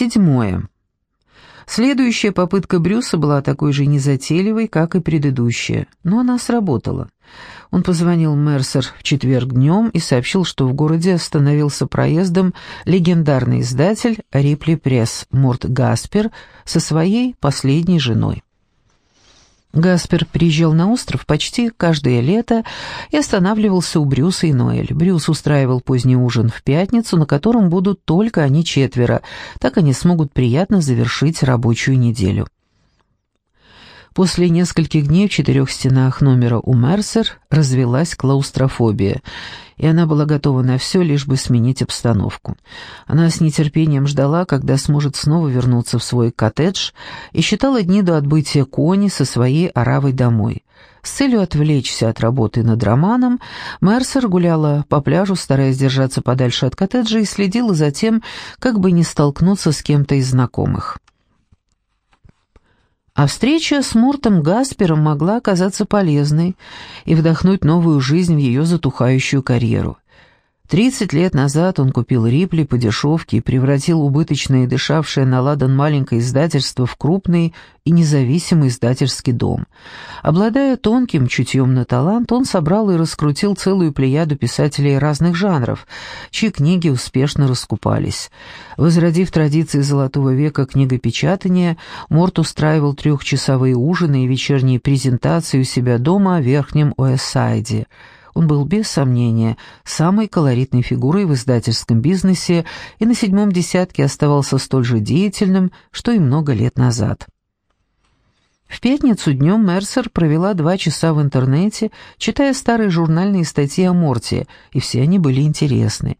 Седьмое. Следующая попытка Брюса была такой же незатейливой, как и предыдущая, но она сработала. Он позвонил Мерсер в четверг днем и сообщил, что в городе остановился проездом легендарный издатель Рипли Пресс Морт Гаспер со своей последней женой. Гаспер приезжал на остров почти каждое лето и останавливался у Брюса и Ноэль. Брюс устраивал поздний ужин в пятницу, на котором будут только они четверо, так они смогут приятно завершить рабочую неделю. После нескольких дней в четырех стенах номера у Мерсер развелась клаустрофобия, и она была готова на все, лишь бы сменить обстановку. Она с нетерпением ждала, когда сможет снова вернуться в свой коттедж, и считала дни до отбытия Кони со своей оравой домой. С целью отвлечься от работы над романом, Мерсер гуляла по пляжу, стараясь держаться подальше от коттеджа, и следила за тем, как бы не столкнуться с кем-то из знакомых. А встреча с Муртом Гаспером могла оказаться полезной и вдохнуть новую жизнь в ее затухающую карьеру. Тридцать лет назад он купил Рипли по дешевке и превратил убыточное и дышавшее на ладан маленькое издательство в крупный и независимый издательский дом. Обладая тонким чутьем на талант, он собрал и раскрутил целую плеяду писателей разных жанров, чьи книги успешно раскупались. Возродив традиции Золотого века книгопечатания, Морт устраивал трехчасовые ужины и вечерние презентации у себя дома в Верхнем Уэссайде – он был без сомнения самой колоритной фигурой в издательском бизнесе и на седьмом десятке оставался столь же деятельным, что и много лет назад. В пятницу днем Мерсер провела два часа в интернете, читая старые журнальные статьи о Морте, и все они были интересны.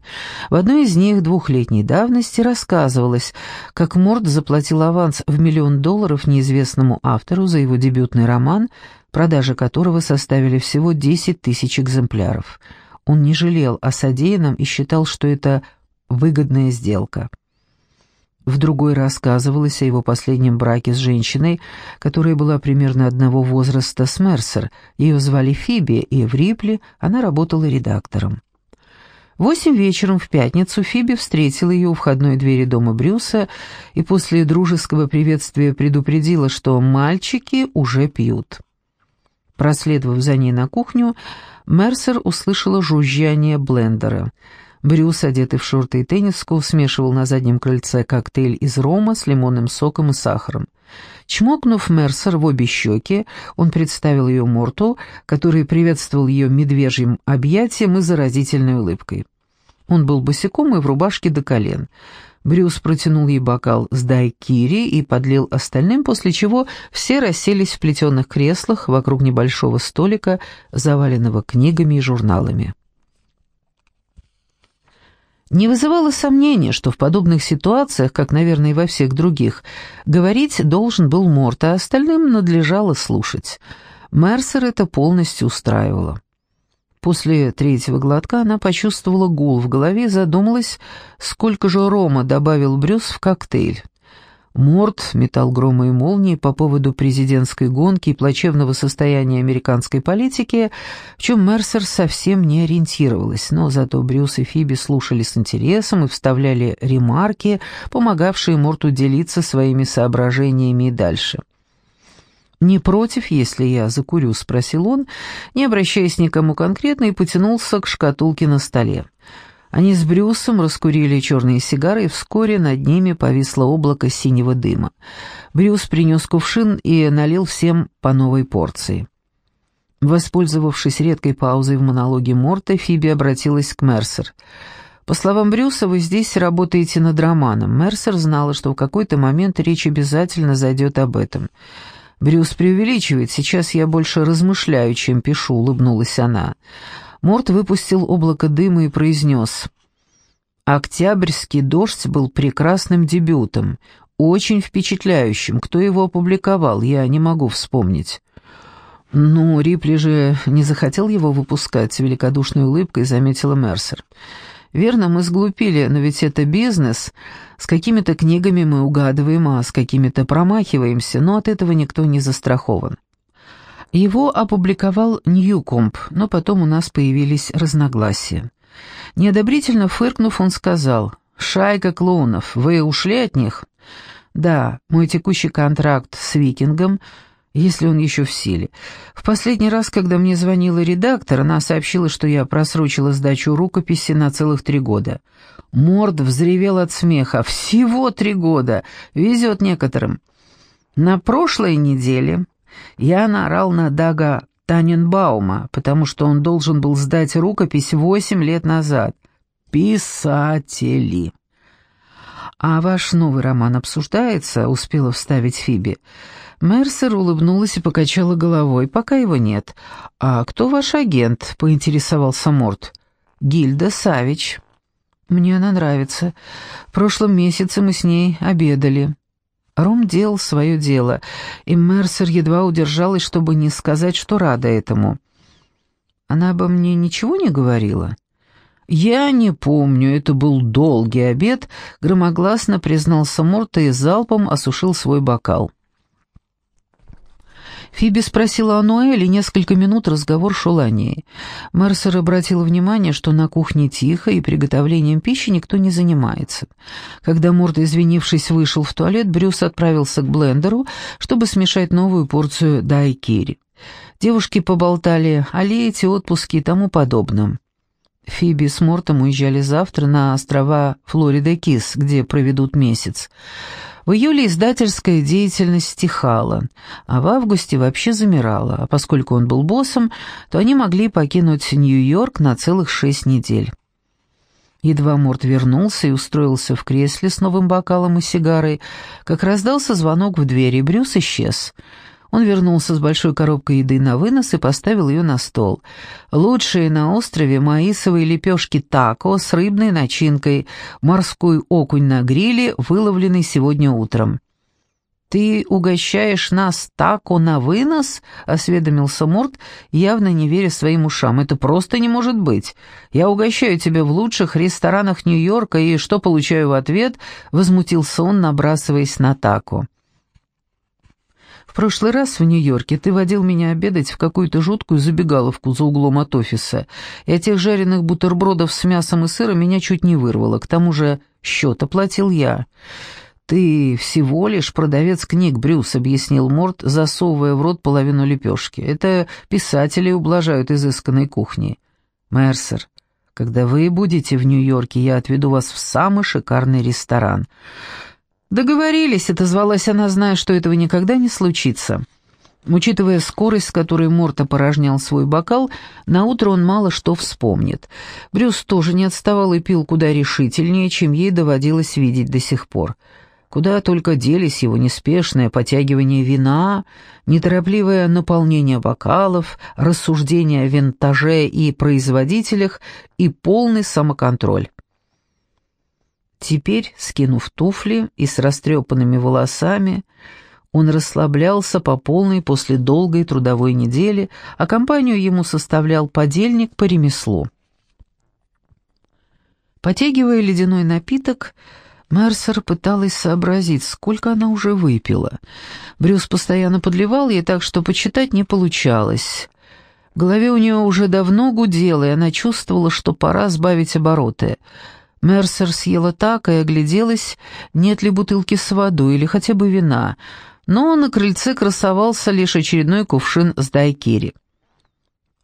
В одной из них двухлетней давности рассказывалось, как Морт заплатил аванс в миллион долларов неизвестному автору за его дебютный роман продажи которого составили всего 10 тысяч экземпляров. Он не жалел о содеянном и считал, что это выгодная сделка. В другой рассказывалось о его последнем браке с женщиной, которая была примерно одного возраста с Мерсер. Ее звали Фиби, и в Рипле она работала редактором. восемь вечером в пятницу Фиби встретила ее у входной двери дома Брюса и после дружеского приветствия предупредила, что мальчики уже пьют. Проследовав за ней на кухню, Мерсер услышала жужжание блендера. Брюс, одетый в шорты и тенниску, смешивал на заднем крыльце коктейль из рома с лимонным соком и сахаром. Чмокнув Мерсер в обе щеки, он представил ее Морту, который приветствовал ее медвежьим объятием и заразительной улыбкой. Он был босиком и в рубашке до колен. Брюс протянул ей бокал с дайкири и подлил остальным, после чего все расселись в плетеных креслах вокруг небольшого столика, заваленного книгами и журналами. Не вызывало сомнения, что в подобных ситуациях, как, наверное, и во всех других, говорить должен был Морт, а остальным надлежало слушать. Мерсер это полностью устраивало. После третьего глотка она почувствовала гул в голове и задумалась, сколько же рома добавил Брюс в коктейль. Морд метал грома и молнии по поводу президентской гонки и плачевного состояния американской политики, в чем Мерсер совсем не ориентировалась, но зато Брюс и Фиби слушали с интересом и вставляли ремарки, помогавшие Морту делиться своими соображениями и дальше. «Не против, если я закурю?» — спросил он, не обращаясь никому конкретно, и потянулся к шкатулке на столе. Они с Брюсом раскурили черные сигары, и вскоре над ними повисло облако синего дыма. Брюс принес кувшин и налил всем по новой порции. Воспользовавшись редкой паузой в монологе Морта, Фиби обратилась к Мерсер. «По словам Брюса, вы здесь работаете над романом. Мерсер знала, что в какой-то момент речь обязательно зайдет об этом». Брюс преувеличивает, сейчас я больше размышляю, чем пишу», — улыбнулась она. Морт выпустил облако дыма и произнес. «Октябрьский дождь был прекрасным дебютом, очень впечатляющим. Кто его опубликовал, я не могу вспомнить». «Ну, Рипли же не захотел его выпускать», — великодушной улыбкой заметила Мерсер. «Мерсер». Верно, мы сглупили, но ведь это бизнес. С какими-то книгами мы угадываем, а с какими-то промахиваемся, но от этого никто не застрахован. Его опубликовал Ньюкомп, но потом у нас появились разногласия. Неодобрительно фыркнув, он сказал, «Шайка клоунов, вы ушли от них?» «Да, мой текущий контракт с Викингом, если он еще в силе. В последний раз, когда мне звонила редактор, она сообщила, что я просрочила сдачу рукописи на целых три года. Морд взревел от смеха. Всего три года! Везет некоторым. На прошлой неделе я наорал на Дага Таненбаума, потому что он должен был сдать рукопись восемь лет назад. Писатели. «А ваш новый роман обсуждается?» — успела вставить Фиби. Мерсер улыбнулась и покачала головой. «Пока его нет». «А кто ваш агент?» — поинтересовался Морт. «Гильда Савич». «Мне она нравится. В прошлом месяце мы с ней обедали». Ром делал свое дело, и Мерсер едва удержалась, чтобы не сказать, что рада этому. «Она обо мне ничего не говорила?» «Я не помню, это был долгий обед», — громогласно признался Морта и залпом осушил свой бокал. Фиби спросила о Ноэле, несколько минут разговор шел о ней. Мерсер обратил внимание, что на кухне тихо и приготовлением пищи никто не занимается. Когда Морт, извинившись, вышел в туалет, Брюс отправился к блендеру, чтобы смешать новую порцию дайкири. Девушки поболтали о лете, отпуске и тому подобном. Фиби с Мортом уезжали завтра на острова Флорида-Кис, где проведут месяц. В июле издательская деятельность стихала, а в августе вообще замирала, а поскольку он был боссом, то они могли покинуть Нью-Йорк на целых шесть недель. Едва Морт вернулся и устроился в кресле с новым бокалом и сигарой, как раздался звонок в двери, Брюс исчез — он вернулся с большой коробкой еды на вынос и поставил ее на стол. Лучшие на острове маисовые лепешки тако с рыбной начинкой, морской окунь на гриле, выловленный сегодня утром. «Ты угощаешь нас тако на вынос?» — осведомился Морт, явно не веря своим ушам. «Это просто не может быть. Я угощаю тебя в лучших ресторанах Нью-Йорка, и что получаю в ответ?» — возмутился он, набрасываясь на тако. В прошлый раз в Нью-Йорке ты водил меня обедать в какую-то жуткую забегаловку за углом от офиса, и от тех жареных бутербродов с мясом и сыром меня чуть не вырвало. К тому же счет оплатил я. «Ты всего лишь продавец книг, Брюс», — объяснил Морт, засовывая в рот половину лепешки. «Это писатели ублажают изысканной кухни». «Мерсер, когда вы будете в Нью-Йорке, я отведу вас в самый шикарный ресторан». «Договорились», — отозвалась она, зная, что этого никогда не случится. Учитывая скорость, с которой Морта порожнял свой бокал, наутро он мало что вспомнит. Брюс тоже не отставал и пил куда решительнее, чем ей доводилось видеть до сих пор. Куда только делись его неспешное потягивание вина, неторопливое наполнение бокалов, рассуждения о винтаже и производителях и полный самоконтроль. Теперь, скинув туфли и с растрепанными волосами, он расслаблялся по полной после долгой трудовой недели, а компанию ему составлял подельник по ремеслу. Потягивая ледяной напиток, Мерсер пыталась сообразить, сколько она уже выпила. Брюс постоянно подливал ей так, что почитать не получалось. В голове у нее уже давно гудело, и она чувствовала, что пора сбавить обороты — Мерсер съела так и огляделась, нет ли бутылки с водой или хотя бы вина, но на крыльце красовался лишь очередной кувшин с дайкири.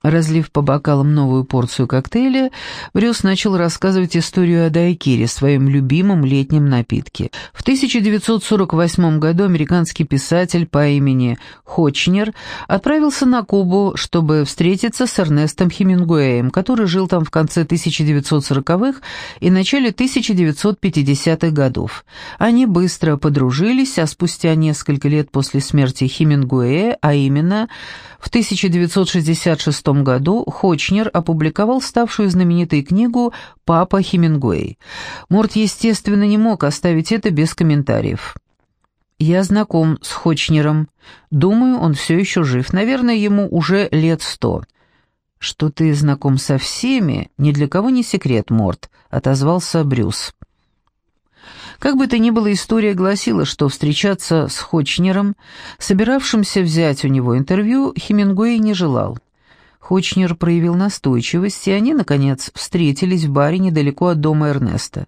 Разлив по бокалам новую порцию коктейля, Брюс начал рассказывать историю о дайкире, своем любимом летнем напитке. В 1948 году американский писатель по имени Хочнер отправился на Кубу, чтобы встретиться с Эрнестом Хемингуэем, который жил там в конце 1940-х и начале 1950-х годов. Они быстро подружились, а спустя несколько лет после смерти Хемингуэя, а именно в 1966 году Хочнер опубликовал ставшую знаменитой книгу «Папа Хемингуэй». Морт, естественно, не мог оставить это без комментариев. «Я знаком с Хочнером. Думаю, он все еще жив. Наверное, ему уже лет сто». «Что ты знаком со всеми, ни для кого не секрет, Морт», — отозвался Брюс. Как бы то ни было, история гласила, что встречаться с Хочнером, собиравшимся взять у него интервью, Хемингуэй не желал. Хочнер проявил настойчивость, и они, наконец, встретились в баре недалеко от дома Эрнеста.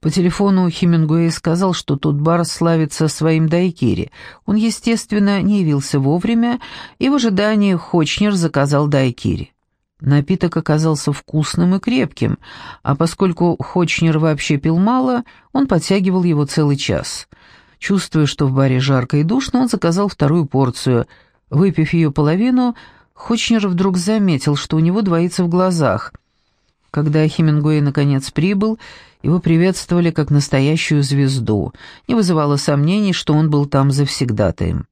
По телефону Хемингуэй сказал, что тот бар славится своим дайкири. Он, естественно, не явился вовремя, и в ожидании Хочнер заказал дайкири. Напиток оказался вкусным и крепким, а поскольку Хочнер вообще пил мало, он подтягивал его целый час. Чувствуя, что в баре жарко и душно, он заказал вторую порцию. Выпив ее половину, Хочнер вдруг заметил, что у него двоится в глазах. Когда Хемингуэй наконец прибыл, его приветствовали как настоящую звезду. Не вызывало сомнений, что он был там завсегдатаем.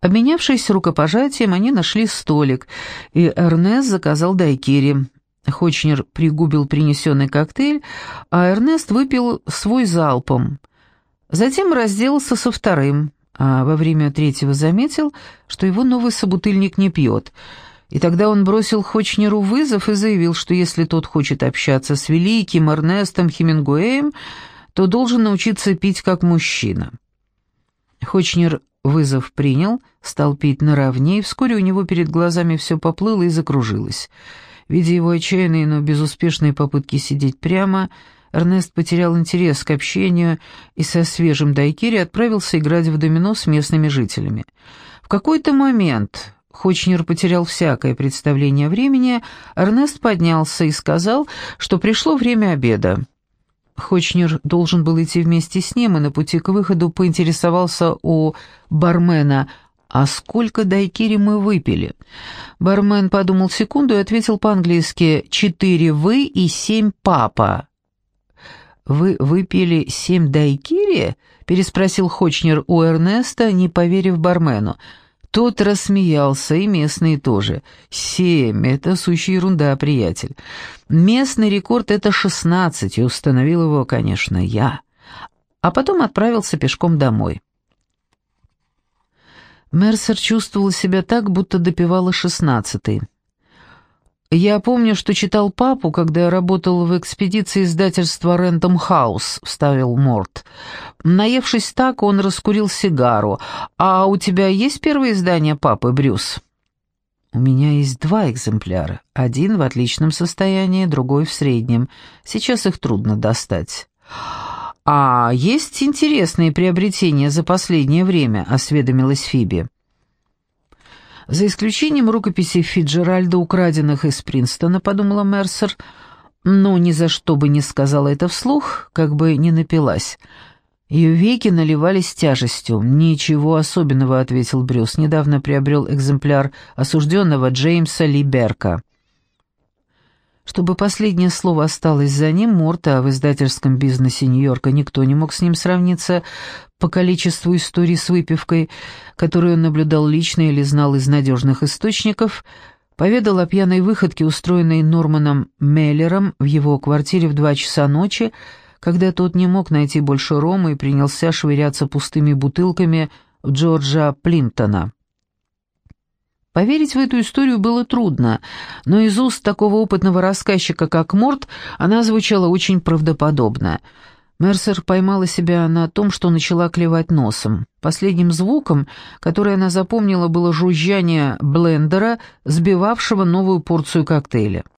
Обменявшись рукопожатием, они нашли столик, и Эрнест заказал дайкири. Хочнер пригубил принесенный коктейль, а Эрнест выпил свой залпом. Затем разделался со вторым а во время третьего заметил, что его новый собутыльник не пьет. И тогда он бросил Хочнеру вызов и заявил, что если тот хочет общаться с великим Эрнестом Хемингуэем, то должен научиться пить как мужчина. Хочнер вызов принял, стал пить наравне, и вскоре у него перед глазами все поплыло и закружилось. Видя его отчаянные, но безуспешные попытки сидеть прямо, Эрнест потерял интерес к общению и со свежим дайкири отправился играть в домино с местными жителями. В какой-то момент Хочнер потерял всякое представление времени, Эрнест поднялся и сказал, что пришло время обеда. Хочнер должен был идти вместе с ним, и на пути к выходу поинтересовался у бармена, «А сколько дайкири мы выпили?» Бармен подумал секунду и ответил по-английски «Четыре вы и семь папа». «Вы выпили семь дайкири?» — переспросил Хочнер у Эрнеста, не поверив бармену. Тот рассмеялся, и местные тоже. «Семь — это сущая ерунда, приятель. Местный рекорд — это шестнадцать, и установил его, конечно, я». А потом отправился пешком домой. Мерсер чувствовала себя так, будто допивала шестнадцатый. «Я помню, что читал папу, когда работал в экспедиции издательства «Рэндом Хаус», — вставил Морт. Наевшись так, он раскурил сигару. «А у тебя есть первое издание папы, Брюс?» «У меня есть два экземпляра. Один в отличном состоянии, другой в среднем. Сейчас их трудно достать». «А есть интересные приобретения за последнее время?» — осведомилась Фиби. За исключением рукописей Фиджеральда, украденных из Принстона, подумала Мерсер, но ни за что бы не сказала это вслух, как бы не напилась. Ее веки наливались тяжестью. «Ничего особенного», — ответил Брюс. «Недавно приобрел экземпляр осужденного Джеймса Либерка». Чтобы последнее слово осталось за ним, Морта, а в издательском бизнесе Нью-Йорка никто не мог с ним сравниться по количеству историй с выпивкой, которую он наблюдал лично или знал из надежных источников, поведал о пьяной выходке, устроенной Норманом Меллером в его квартире в два часа ночи, когда тот не мог найти больше рома и принялся швыряться пустыми бутылками Джорджа Плинтона. Поверить в эту историю было трудно, но из уст такого опытного рассказчика, как Морт, она звучала очень правдоподобно. Мерсер поймала себя на том, что начала клевать носом. Последним звуком, который она запомнила, было жужжание блендера, сбивавшего новую порцию коктейля.